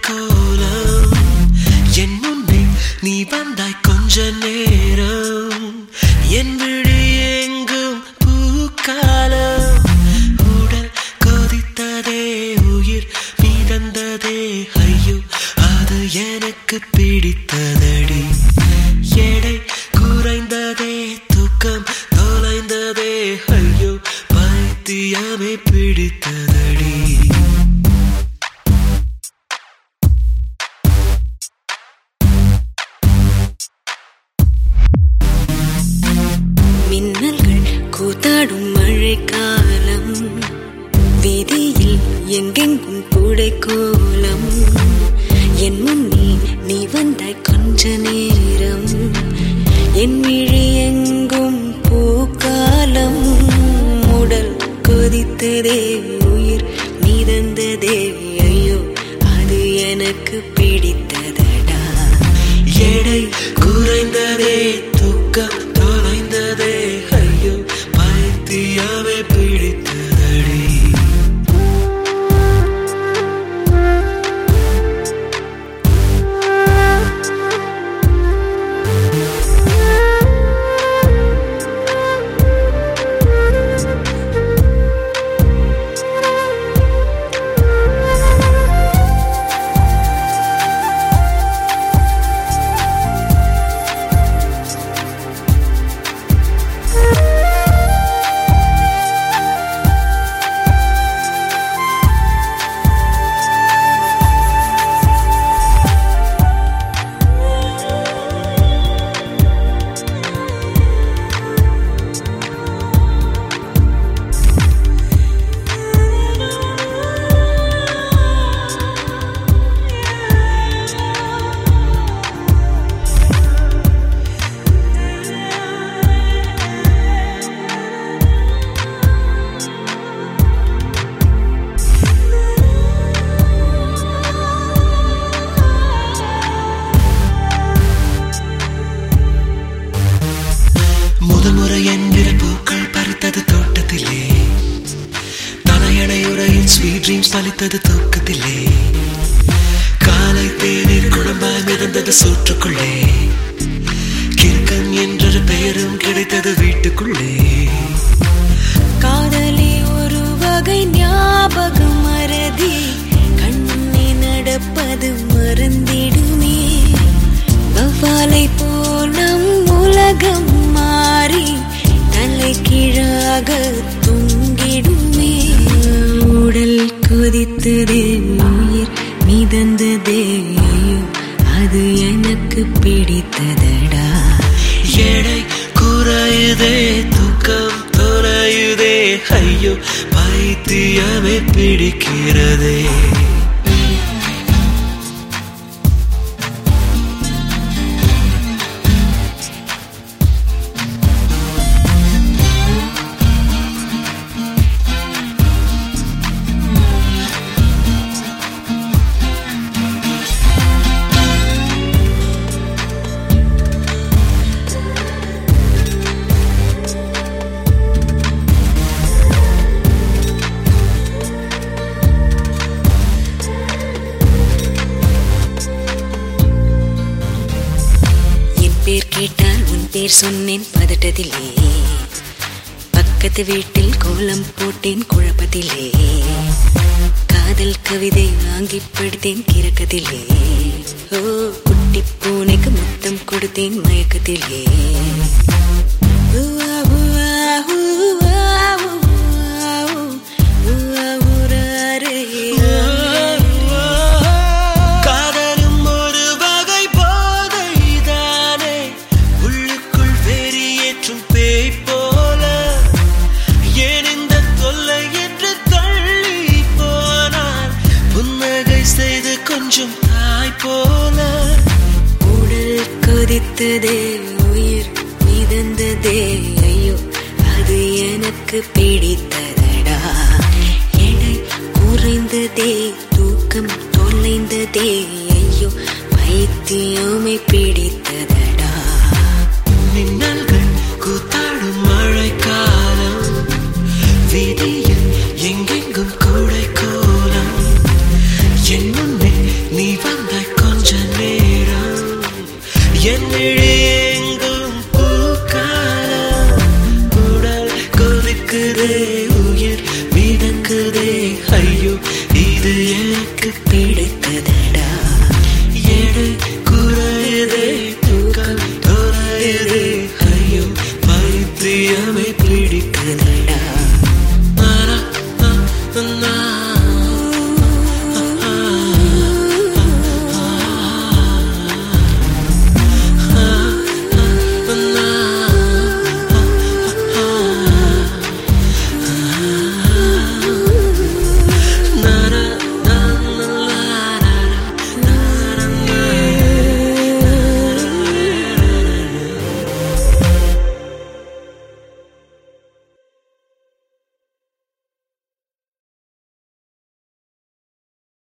கூட கோலம். என் முன்னே நீ வந்தாய் கொஞ்ச நேரம். என் விழி எங்கும் பூக்காலம். உடல் கொதித்ததே உயிர் மிதந்ததே ஐயோ அது எனக்கு பிடித்ததடி. எடை குறைந்ததே தூக்கம் தொலைந்ததே ஐயோ பைத்தியமே பிடித்ததடி. கூத்தாடும் மழைக்காலம். வீதியில் எங்கெங்கும் கூடை கோலம் என் முன்னே நீ வந்தாய் கொஞ்ச நேரம். என் விழி எங்கும் பூக்காலம். உடல் கொதித்ததே பலித்தது தூக்கத்திலே. காலை தேநீர் குழம்பாய் மிதந்தது சூற்றுக்குள்ளே. கிர்கன் என்றொரு பெயரும் கிடைத்தது வீட்டுக்குள்ளே. காதலி ஒரு வகை ஞாபகம் மறதி. கண்ணே நடப்பது மறந்திடுமே. வவ்வாலை போல் நம் உலகம் மாறி. தலை கீழாக கொதித்ததே உயிர் மிதந்ததே ஐயோ அது எனக்கு பிடித்ததடா. எடை குறையுதே துக்கம் தொலையுதே ஐயோ பைத்தியமே பிடிக்கிறதே. பேர் சொன்னேன் பதட்டத்திலே. பக்கத்து வீட்டில் கோலம் போட்டேன் குழப்பத்திலே. காதல் கவிதை வாங்கி படுத்தேன் கிறக்கத்திலே. ஓ குட்டி பூனைக்கு முத்தம் கொடுத்தேன் மயக்கத்திலே. புன்னகை செய்து கொஞ்சம் தாய் போல. உடல் கொதித்ததே உயிர் மிதந்ததே ஐயோ அது எனக்கு பிடித்ததடா. எடை குறைந்ததே தூக்கம் தொலைந்ததே ஐயோ பைத்தியமே பிடித்ததடா. மின்னல்கள் கூத்தாடும் மழைக்காலம் வீதியில் me.